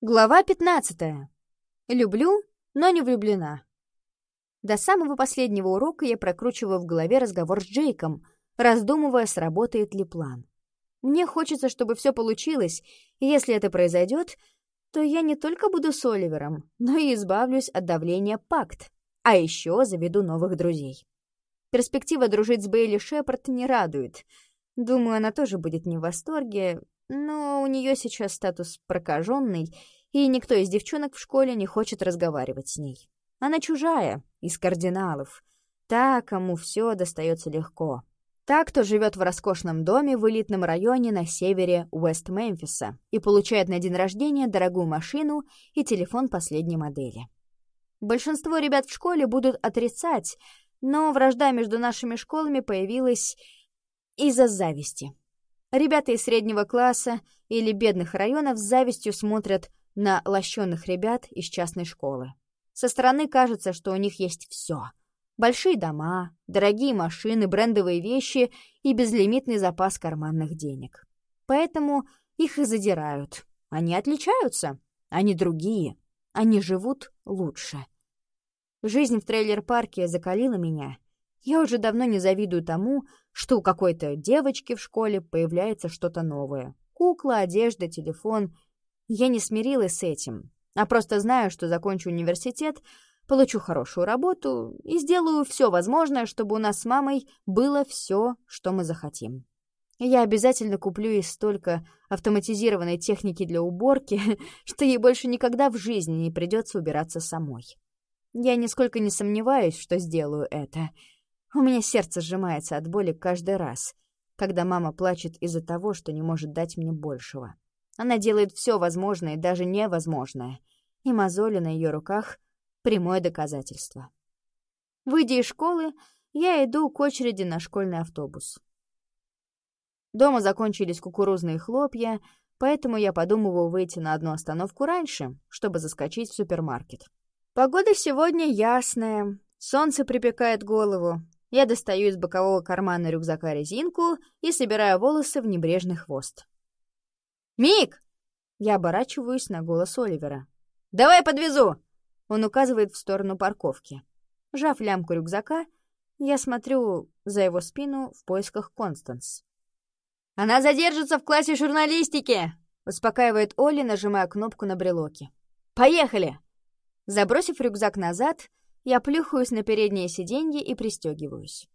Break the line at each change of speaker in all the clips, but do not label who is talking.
Глава 15. Люблю, но не влюблена. До самого последнего урока я прокручиваю в голове разговор с Джейком, раздумывая, сработает ли план. Мне хочется, чтобы все получилось, и если это произойдет, то я не только буду с Оливером, но и избавлюсь от давления пакт, а еще заведу новых друзей. Перспектива дружить с Бейли Шепард не радует. Думаю, она тоже будет не в восторге, но у нее сейчас статус прокаженный, и никто из девчонок в школе не хочет разговаривать с ней. Она чужая, из кардиналов. Та, кому все достается легко. Та, кто живет в роскошном доме в элитном районе на севере Уэст-Мемфиса и получает на день рождения дорогую машину и телефон последней модели. Большинство ребят в школе будут отрицать, но вражда между нашими школами появилась из-за зависти. Ребята из среднего класса или бедных районов с завистью смотрят на лощенных ребят из частной школы. Со стороны кажется, что у них есть все. Большие дома, дорогие машины, брендовые вещи и безлимитный запас карманных денег. Поэтому их и задирают. Они отличаются, они другие, они живут лучше. Жизнь в трейлер-парке закалила меня — я уже давно не завидую тому, что у какой-то девочки в школе появляется что-то новое. Кукла, одежда, телефон. Я не смирилась с этим, а просто знаю, что закончу университет, получу хорошую работу и сделаю все возможное, чтобы у нас с мамой было все, что мы захотим. Я обязательно куплю ей столько автоматизированной техники для уборки, что ей больше никогда в жизни не придется убираться самой. Я нисколько не сомневаюсь, что сделаю это — у меня сердце сжимается от боли каждый раз, когда мама плачет из-за того, что не может дать мне большего. Она делает все возможное и даже невозможное, и мозоли на ее руках — прямое доказательство. Выйдя из школы, я иду к очереди на школьный автобус. Дома закончились кукурузные хлопья, поэтому я подумываю выйти на одну остановку раньше, чтобы заскочить в супермаркет. Погода сегодня ясная, солнце припекает голову, я достаю из бокового кармана рюкзака резинку и собираю волосы в небрежный хвост. «Мик!» Я оборачиваюсь на голос Оливера. «Давай подвезу!» Он указывает в сторону парковки. Жав лямку рюкзака, я смотрю за его спину в поисках Констанс. «Она задержится в классе журналистики!» успокаивает Оли, нажимая кнопку на брелоке. «Поехали!» Забросив рюкзак назад, я плюхаюсь на переднее сиденье и пристегиваюсь.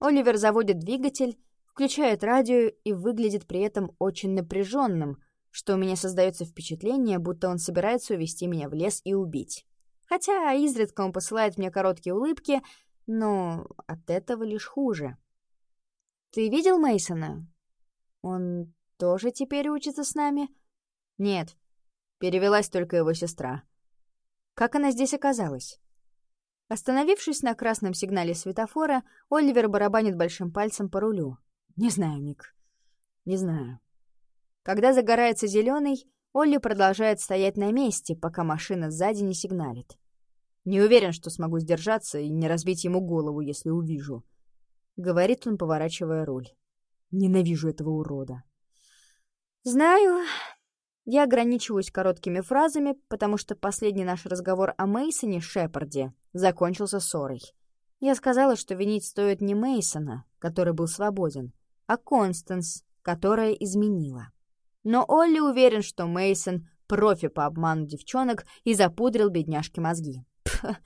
Оливер заводит двигатель, включает радио и выглядит при этом очень напряженным, что у меня создается впечатление, будто он собирается увести меня в лес и убить. Хотя изредка он посылает мне короткие улыбки, но от этого лишь хуже. «Ты видел Мейсона? Он тоже теперь учится с нами?» «Нет, перевелась только его сестра». «Как она здесь оказалась?» Остановившись на красном сигнале светофора, Оливер барабанит большим пальцем по рулю. «Не знаю, Ник. Не знаю». Когда загорается зеленый, Олли продолжает стоять на месте, пока машина сзади не сигналит. «Не уверен, что смогу сдержаться и не разбить ему голову, если увижу», — говорит он, поворачивая руль. «Ненавижу этого урода». «Знаю», я ограничиваюсь короткими фразами, потому что последний наш разговор о Мейсоне Шепарде закончился ссорой. Я сказала, что винить стоит не Мейсона, который был свободен, а Констанс, которая изменила. Но Олли уверен, что Мейсон профи по обману девчонок и запудрил бедняжке мозги. Пх,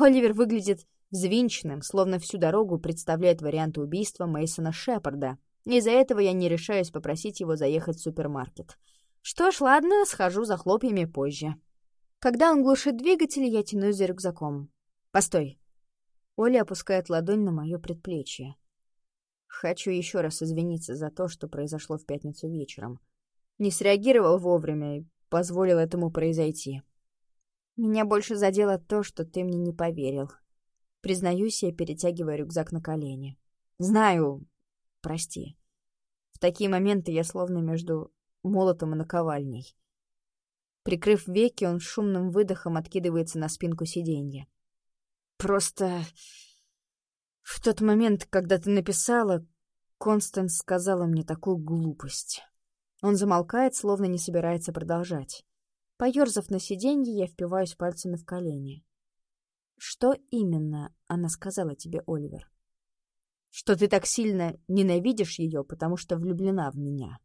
Оливер выглядит взвинченным, словно всю дорогу представляет варианты убийства Мейсона Шепарда. Из-за этого я не решаюсь попросить его заехать в супермаркет. Что ж, ладно, схожу за хлопьями позже. Когда он глушит двигатель, я тянусь за рюкзаком. «Постой!» Оля опускает ладонь на мое предплечье. Хочу еще раз извиниться за то, что произошло в пятницу вечером. Не среагировал вовремя и позволил этому произойти. Меня больше задело то, что ты мне не поверил. Признаюсь, я перетягиваю рюкзак на колени. Знаю, прости. В такие моменты я словно между молотом и наковальней. Прикрыв веки, он шумным выдохом откидывается на спинку сиденья. «Просто... в тот момент, когда ты написала, Констанс сказала мне такую глупость». Он замолкает, словно не собирается продолжать. Поёрзав на сиденье, я впиваюсь пальцами в колени. Что именно она сказала тебе, Оливер? Что ты так сильно ненавидишь ее, потому что влюблена в меня.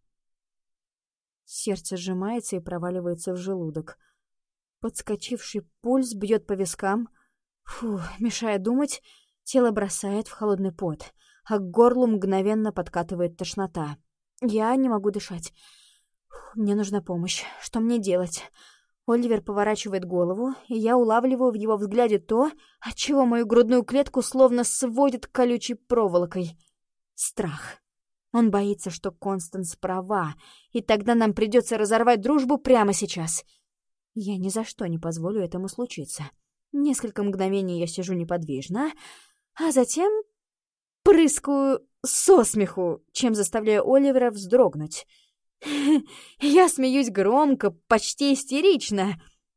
Сердце сжимается и проваливается в желудок. Подскочивший пульс бьет по вискам. Фу, мешая думать, тело бросает в холодный пот, а к горлу мгновенно подкатывает тошнота. Я не могу дышать. Мне нужна помощь. Что мне делать? Оливер поворачивает голову, и я улавливаю в его взгляде то, от чего мою грудную клетку словно сводит колючей проволокой. Страх. Он боится, что Констанс права, и тогда нам придется разорвать дружбу прямо сейчас. Я ни за что не позволю этому случиться. Несколько мгновений я сижу неподвижно, а затем прыскаю со смеху, чем заставляю Оливера вздрогнуть. Я смеюсь громко, почти истерично.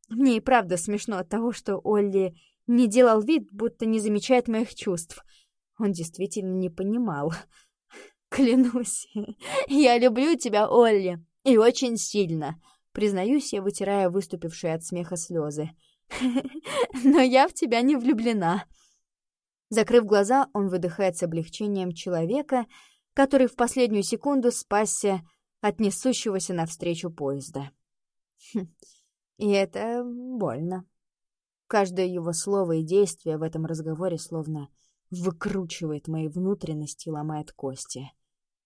Мне и правда смешно от того, что Олли не делал вид, будто не замечает моих чувств. Он действительно не понимал. Клянусь, я люблю тебя, Олли, и очень сильно. Признаюсь я, вытирая выступившие от смеха слезы. Но я в тебя не влюблена. Закрыв глаза, он выдыхает с облегчением человека, который в последнюю секунду спасся от несущегося навстречу поезда. Хм, и это больно. Каждое его слово и действие в этом разговоре словно выкручивает мои внутренности и ломает кости.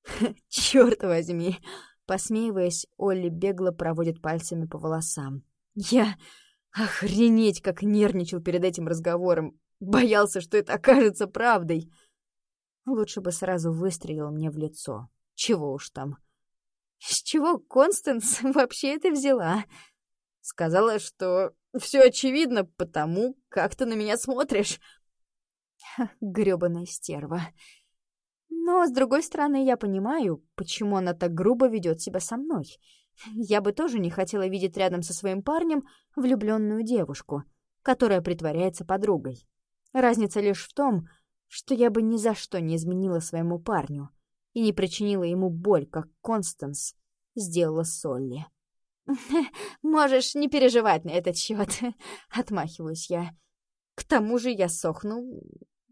Черт возьми! Посмеиваясь, Олли бегло проводит пальцами по волосам. Я охренеть, как нервничал перед этим разговором. Боялся, что это окажется правдой. Лучше бы сразу выстрелил мне в лицо. Чего уж там. С чего Констанс вообще это взяла? Сказала, что все очевидно потому, как ты на меня смотришь. Грёбаная стерва. Но, с другой стороны, я понимаю, почему она так грубо ведет себя со мной. Я бы тоже не хотела видеть рядом со своим парнем влюбленную девушку, которая притворяется подругой. Разница лишь в том, что я бы ни за что не изменила своему парню — и не причинила ему боль, как Констанс сделала Солли. «Можешь не переживать на этот счет», — отмахиваюсь я. «К тому же я сохну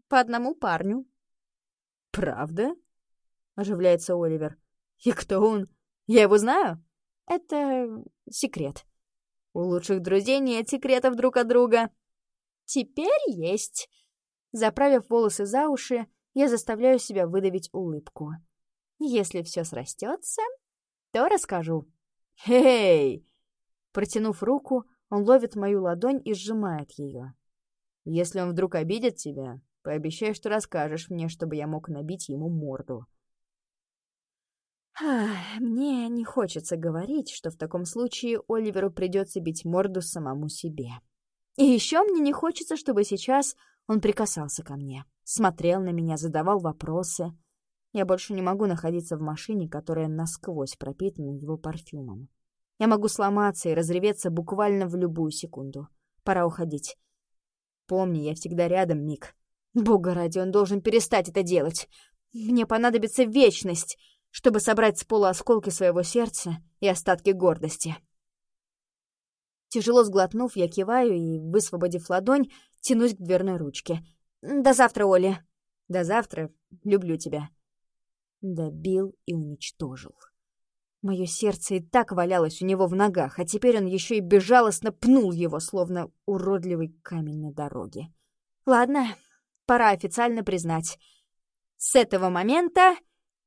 по одному парню». «Правда?» — оживляется Оливер. «И кто он? Я его знаю?» «Это секрет. У лучших друзей нет секретов друг от друга». «Теперь есть». Заправив волосы за уши, я заставляю себя выдавить улыбку. Если все срастется, то расскажу. «Эй!» Протянув руку, он ловит мою ладонь и сжимает ее. «Если он вдруг обидит тебя, пообещай, что расскажешь мне, чтобы я мог набить ему морду». Мне не хочется говорить, что в таком случае Оливеру придется бить морду самому себе. И еще мне не хочется, чтобы сейчас он прикасался ко мне, смотрел на меня, задавал вопросы — я больше не могу находиться в машине, которая насквозь пропитана его парфюмом. Я могу сломаться и разреветься буквально в любую секунду. Пора уходить. Помни, я всегда рядом, Мик. Бога ради, он должен перестать это делать. Мне понадобится вечность, чтобы собрать с пола осколки своего сердца и остатки гордости. Тяжело сглотнув, я киваю и, высвободив ладонь, тянусь к дверной ручке. «До завтра, Оля!» «До завтра. Люблю тебя». Добил и уничтожил. Мое сердце и так валялось у него в ногах, а теперь он еще и безжалостно пнул его, словно уродливый камень на дороге. Ладно, пора официально признать. С этого момента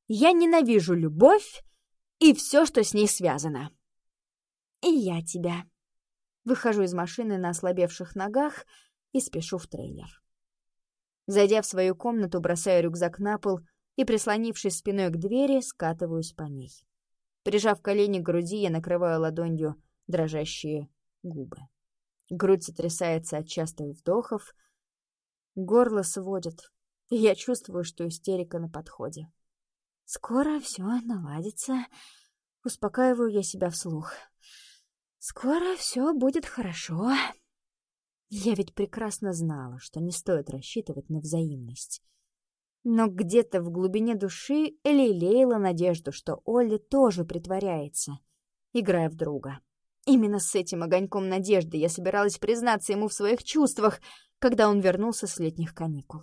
я ненавижу любовь и все, что с ней связано. И я тебя. Выхожу из машины на ослабевших ногах и спешу в трейлер. Зайдя в свою комнату, бросаю рюкзак на пол — и, прислонившись спиной к двери, скатываюсь по ней. Прижав колени к груди, я накрываю ладонью дрожащие губы. Грудь сотрясается от частых вдохов, горло сводит, я чувствую, что истерика на подходе. «Скоро все наладится», — успокаиваю я себя вслух. «Скоро все будет хорошо». Я ведь прекрасно знала, что не стоит рассчитывать на взаимность. Но где-то в глубине души лелеяла надежду, что Олли тоже притворяется, играя в друга. Именно с этим огоньком надежды я собиралась признаться ему в своих чувствах, когда он вернулся с летних каникул.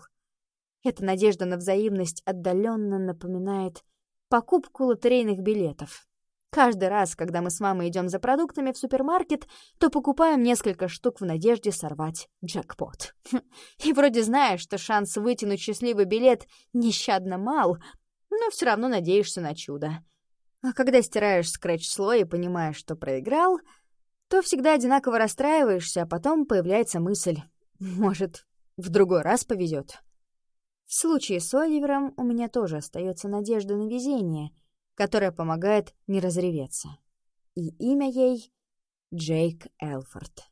Эта надежда на взаимность отдаленно напоминает покупку лотерейных билетов. Каждый раз, когда мы с мамой идем за продуктами в супермаркет, то покупаем несколько штук в надежде сорвать джекпот. И вроде знаешь, что шанс вытянуть счастливый билет нещадно мал, но все равно надеешься на чудо. А когда стираешь скретч-слой и понимаешь, что проиграл, то всегда одинаково расстраиваешься, а потом появляется мысль «может, в другой раз повезет». В случае с Оливером у меня тоже остается надежда на везение — которая помогает не разреветься. И имя ей — Джейк Элфорд.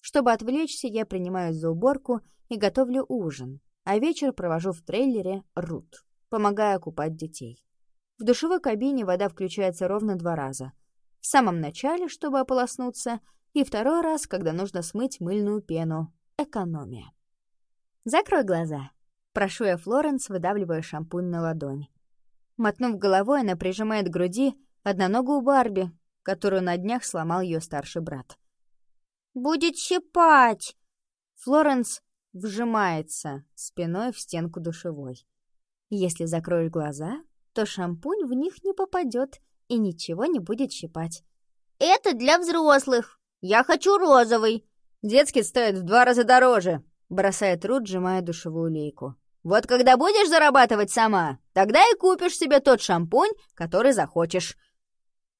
Чтобы отвлечься, я принимаюсь за уборку и готовлю ужин, а вечер провожу в трейлере Рут, помогая купать детей. В душевой кабине вода включается ровно два раза. В самом начале, чтобы ополоснуться, и второй раз, когда нужно смыть мыльную пену. Экономия. «Закрой глаза», — прошу я Флоренс, выдавливая шампунь на ладонь. Мотнув головой, она прижимает к груди одноногую Барби, которую на днях сломал ее старший брат. «Будет щипать!» Флоренс вжимается спиной в стенку душевой. Если закроешь глаза, то шампунь в них не попадет и ничего не будет щипать. «Это для взрослых! Я хочу розовый!» «Детский стоит в два раза дороже!» — бросает Рут, сжимая душевую лейку. Вот когда будешь зарабатывать сама, тогда и купишь себе тот шампунь, который захочешь».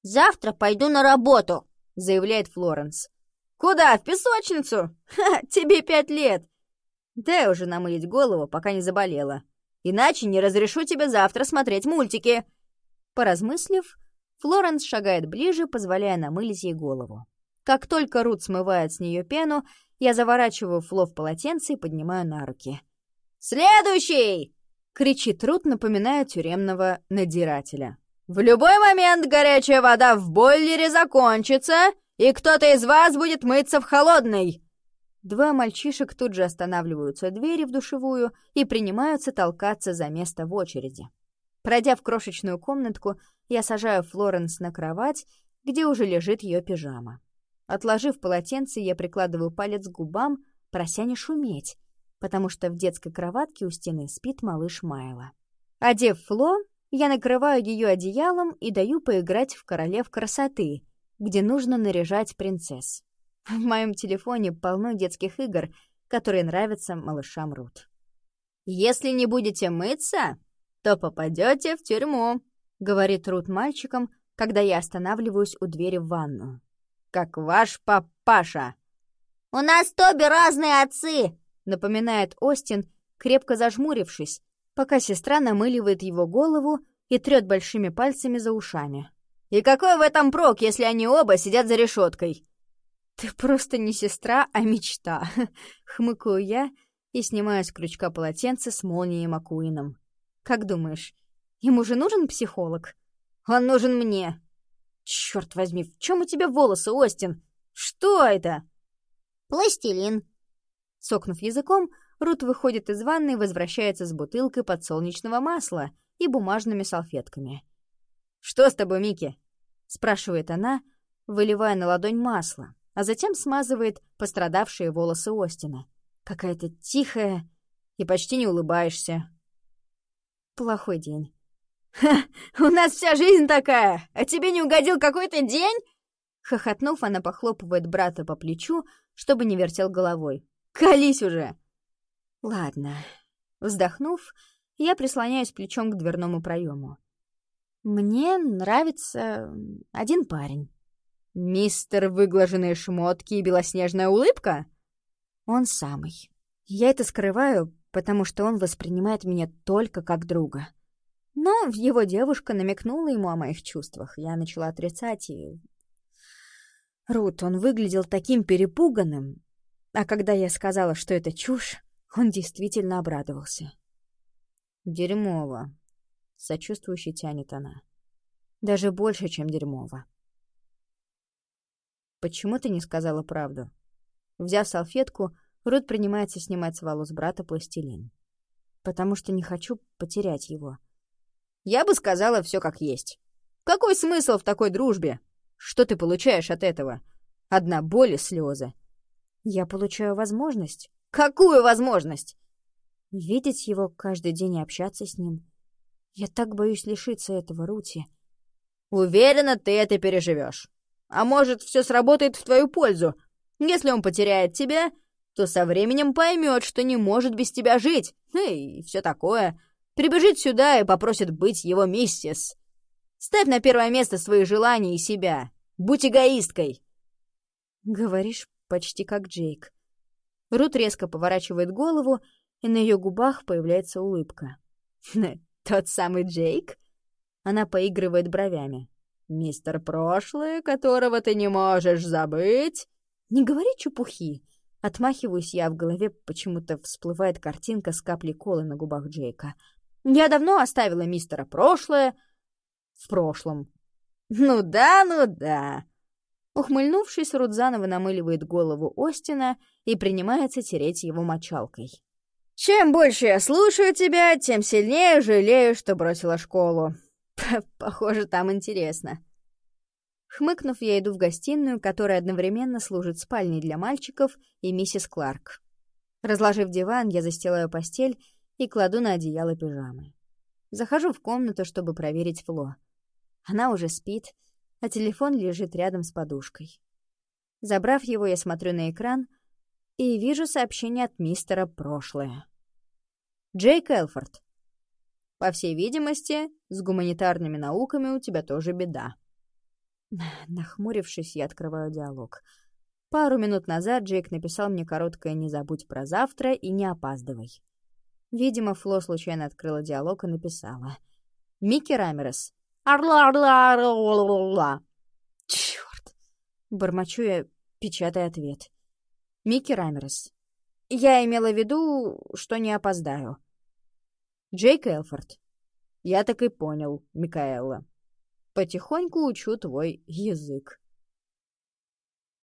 «Завтра пойду на работу», — заявляет Флоренс. «Куда? В песочницу? Ха, тебе пять лет!» Дай уже намылить голову, пока не заболела. Иначе не разрешу тебе завтра смотреть мультики. Поразмыслив, Флоренс шагает ближе, позволяя намылить ей голову. Как только Рут смывает с нее пену, я заворачиваю Фло в полотенце и поднимаю на руки. «Следующий!» — кричит Рут, напоминая тюремного надирателя. «В любой момент горячая вода в бойлере закончится, и кто-то из вас будет мыться в холодной!» Два мальчишек тут же останавливаются двери в душевую и принимаются толкаться за место в очереди. Пройдя в крошечную комнатку, я сажаю Флоренс на кровать, где уже лежит ее пижама. Отложив полотенце, я прикладываю палец к губам, прося не шуметь, потому что в детской кроватке у стены спит малыш Майла. Одев Фло, я накрываю ее одеялом и даю поиграть в королев красоты, где нужно наряжать принцесс. В моем телефоне полно детских игр, которые нравятся малышам Рут. «Если не будете мыться, то попадете в тюрьму», — говорит Рут мальчикам, когда я останавливаюсь у двери в ванну. «Как ваш папаша». «У нас Тоби разные отцы», напоминает Остин, крепко зажмурившись, пока сестра намыливает его голову и трет большими пальцами за ушами. «И какой в этом прок, если они оба сидят за решеткой?» «Ты просто не сестра, а мечта», — хмыкаю я и снимаю с крючка полотенце с молнией Макуином. «Как думаешь, ему же нужен психолог?» «Он нужен мне!» «Чёрт возьми, в чем у тебя волосы, Остин? Что это?»
«Пластилин»,
Сокнув языком, Рут выходит из ванны и возвращается с бутылкой подсолнечного масла и бумажными салфетками. «Что с тобой, Микки?» — спрашивает она, выливая на ладонь масло, а затем смазывает пострадавшие волосы Остина. Какая-то тихая и почти не улыбаешься. Плохой день.
«Ха! У нас вся жизнь такая! А тебе не угодил какой-то день?»
Хохотнув, она похлопывает брата по плечу, чтобы не вертел головой. Колись уже!» «Ладно». Вздохнув, я прислоняюсь плечом к дверному проему. «Мне нравится один парень». «Мистер выглаженные шмотки и белоснежная улыбка?» «Он самый. Я это скрываю, потому что он воспринимает меня только как друга». Но его девушка намекнула ему о моих чувствах. Я начала отрицать и... Рут, он выглядел таким перепуганным, а когда я сказала, что это чушь, он действительно обрадовался. «Дерьмово», — сочувствующе тянет она. «Даже больше, чем дерьмово». «Почему ты не сказала правду?» Взяв салфетку, Рут принимается снимать с волос брата пластилин. «Потому что не хочу потерять его». «Я бы сказала все как есть. Какой смысл в такой дружбе?
Что ты получаешь от этого? Одна боль и слезы.
Я получаю возможность.
Какую возможность?
Видеть его каждый день и общаться с ним. Я так боюсь лишиться этого, Рути.
Уверена, ты это переживешь. А может, все сработает в твою пользу. Если он потеряет тебя, то со временем поймет, что не может без тебя жить. И все такое. Прибежит сюда и попросит быть его миссис. Ставь на первое место свои желания и себя. Будь эгоисткой.
Говоришь почти как Джейк. Рут резко поворачивает голову, и на ее губах появляется улыбка.
«Тот самый Джейк?» Она поигрывает бровями. «Мистер Прошлое, которого ты не можешь забыть?»
«Не говори чепухи!» Отмахиваюсь я, в голове почему-то всплывает картинка с каплей колы на губах Джейка. «Я давно оставила мистера Прошлое в прошлом».
«Ну да, ну да!»
Ухмыльнувшись, Рудзанова намыливает голову Остина и принимается тереть его мочалкой.
«Чем больше я слушаю тебя, тем сильнее жалею, что бросила школу. Похоже, там интересно».
Хмыкнув, я иду в гостиную, которая одновременно служит спальней для мальчиков и миссис Кларк. Разложив диван, я застилаю постель и кладу на одеяло пижамы. Захожу в комнату, чтобы проверить Фло. Она уже спит, а телефон лежит рядом с подушкой. Забрав его, я смотрю на экран и вижу сообщение от мистера «Прошлое». Джейк Элфорд. По всей видимости, с гуманитарными науками у тебя тоже беда. Нахмурившись, я открываю диалог. Пару минут назад Джейк написал мне короткое «Не забудь про завтра и не опаздывай». Видимо, Фло случайно открыла диалог и написала. «Микки Рамерес, Арла-арла-арла-арла. Чёрт. Бормочу я, печатая ответ. Микки Рамерес. Я имела в виду, что не опоздаю. Джейк Элфорд. Я так и понял, Микаэла. Потихоньку учу твой язык.